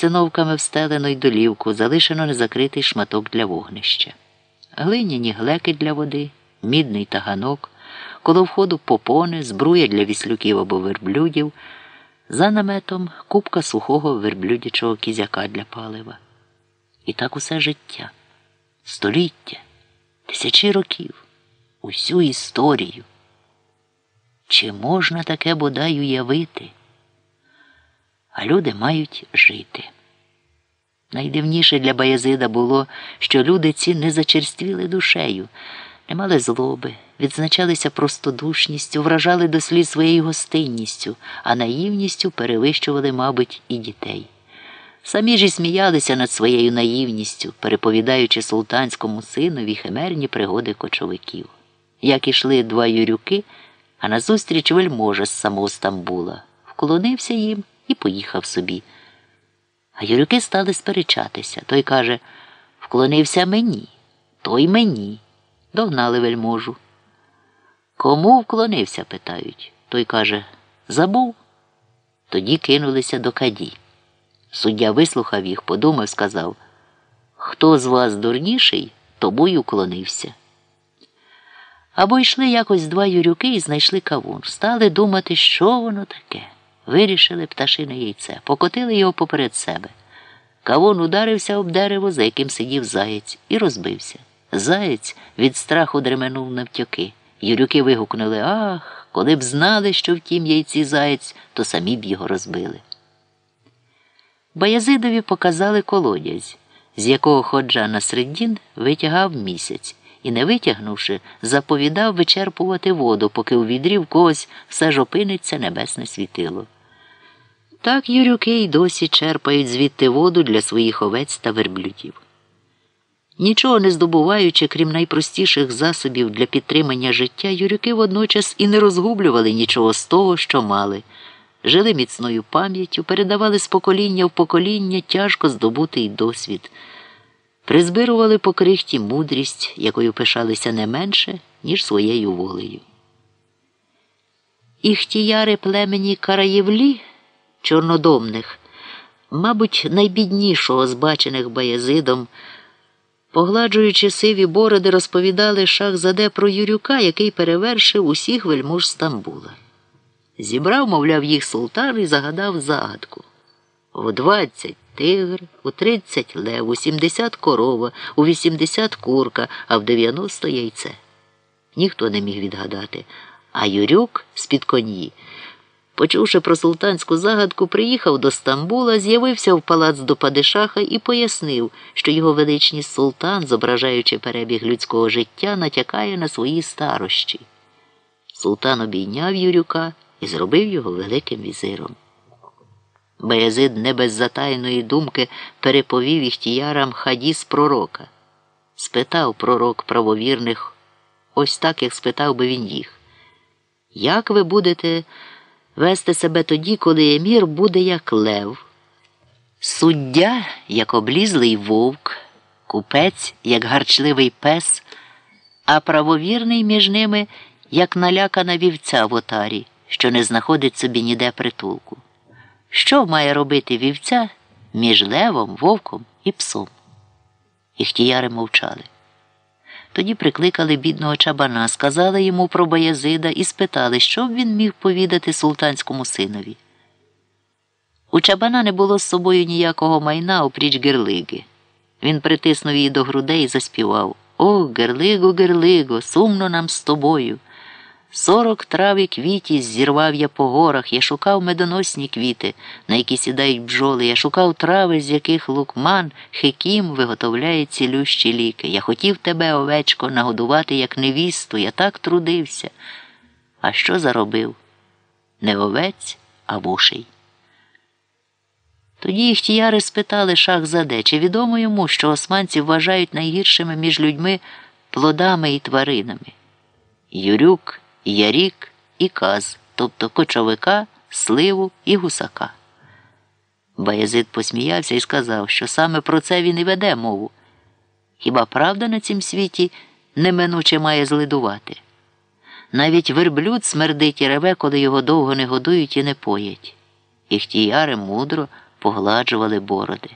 циновками встелено й долівку, залишено незакритий шматок для вогнища. Глиняні глеки для води, мідний таганок, коло входу попони, збруя для віслюків або верблюдів, за наметом купка сухого верблюдячого кізяка для палива. І так усе життя, століття, тисячі років, усю історію. Чи можна таке бодай уявити? А люди мають жити. Найдивніше для Баязида було, що люди ці не зачерствіли душею, не мали злоби, відзначалися простодушністю, вражали до слід своєю гостинністю, а наївністю перевищували, мабуть, і дітей. Самі ж і сміялися над своєю наївністю, переповідаючи султанському синові химерні пригоди кочовиків. Як ішли два юрюки, а назустріч вельможа з самого Стамбула, вклонився їм і поїхав собі. А юрюки стали сперечатися. Той каже вклонився мені, той мені. Догнали вельможу. Кому вклонився? питають. Той каже Забув. Тоді кинулися до каді. Суддя вислухав їх, подумав, сказав Хто з вас дурніший, тому й уклонився. Або йшли якось два юрюки і знайшли кавун. Стали думати, що воно таке. Вирішили пташине яйце, покотили його поперед себе. Кавун ударився об дерево, за яким сидів заєць, і розбився. Заєць від страху дременув навтьоки. Юрюки вигукнули Ах, коли б знали, що в тім яйці заєць, то самі б його розбили. Баязидові показали колодязь, з якого ходжа на середін витягав місяць і, не витягнувши, заповідав вичерпувати воду, поки у відрі в когось все ж опиниться небесне світило. Так юрюки й досі черпають звідти воду для своїх овець та верблюдів. Нічого не здобуваючи, крім найпростіших засобів для підтримання життя, юрюки водночас і не розгублювали нічого з того, що мали, жили міцною пам'яттю, передавали з покоління в покоління тяжко здобутий досвід, призбирували по крихті мудрість, якою пишалися не менше, ніж своєю волею. Іхтіяри племені Караєвлі чорнодомних, мабуть, найбіднішого з бачених Баязидом, погладжуючи сиві бороди, розповідали шах заде про Юрюка, який перевершив усіх вельмож Стамбула. Зібрав, мовляв, їх султан і загадав загадку. В двадцять тигр, у тридцять лев, у сімдесят корова, у вісімдесят курка, а в дев'яносто яйце. Ніхто не міг відгадати, а Юрюк з-під коньї. Почувши про султанську загадку, приїхав до Стамбула, з'явився в палац до Падишаха і пояснив, що його величність султан, зображаючи перебіг людського життя, натякає на свої старощі. Султан обійняв Юрюка і зробив його великим візиром. Баязид не без затайної думки переповів іхтіярам хадіс пророка. Спитав пророк правовірних, ось так, як спитав би він їх. Як ви будете вести себе тоді, коли емір буде як лев? Суддя, як облізлий вовк, купець, як гарчливий пес, а правовірний між ними, як налякана вівця в отарі, що не знаходить собі ніде притулку. Що має робити вівця між левом, вовком і псом? Іхтіяри мовчали. Тоді прикликали бідного чабана, сказали йому про Баязида і спитали, що б він міг повідати султанському синові. У чабана не було з собою ніякого майна опріч герлиги. Він притиснув її до грудей і заспівав О, герлиго, герлиго, сумно нам з тобою. Сорок трав і квітів зірвав я по горах, я шукав медоносні квіти, на які сідають бджоли, я шукав трави, з яких лукман, хекім виготовляє цілющі ліки. Я хотів тебе, овечко, нагодувати, як невісту, я так трудився. А що заробив? Не овець, а вуший. Тоді їх тіяри спитали шах заде, чи відомо йому, що османці вважають найгіршими між людьми плодами і тваринами. Юрюк ярік і каз, тобто кочовика, сливу і гусака. Баязид посміявся і сказав, що саме про це він і веде мову. Хіба правда на цім світі неминуче має злидувати? Навіть верблюд смердить і реве, коли його довго не годують і не поять. Іхтіяри мудро погладжували бороди.